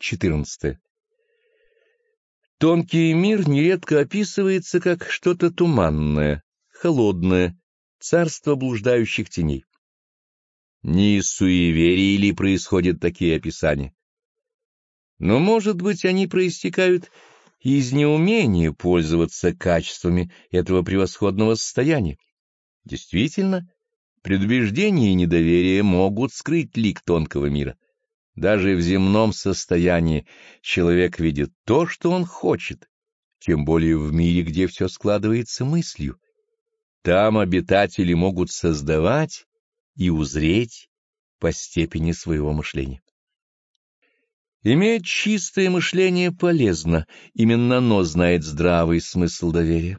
14. Тонкий мир нередко описывается как что-то туманное, холодное, царство блуждающих теней. Не из суеверий ли происходят такие описания? Но, может быть, они проистекают из неумения пользоваться качествами этого превосходного состояния. Действительно, предубеждение и недоверие могут скрыть лик тонкого мира. Даже в земном состоянии человек видит то, что он хочет, тем более в мире, где все складывается мыслью. Там обитатели могут создавать и узреть по степени своего мышления. Иметь чистое мышление полезно, именно оно знает здравый смысл доверия.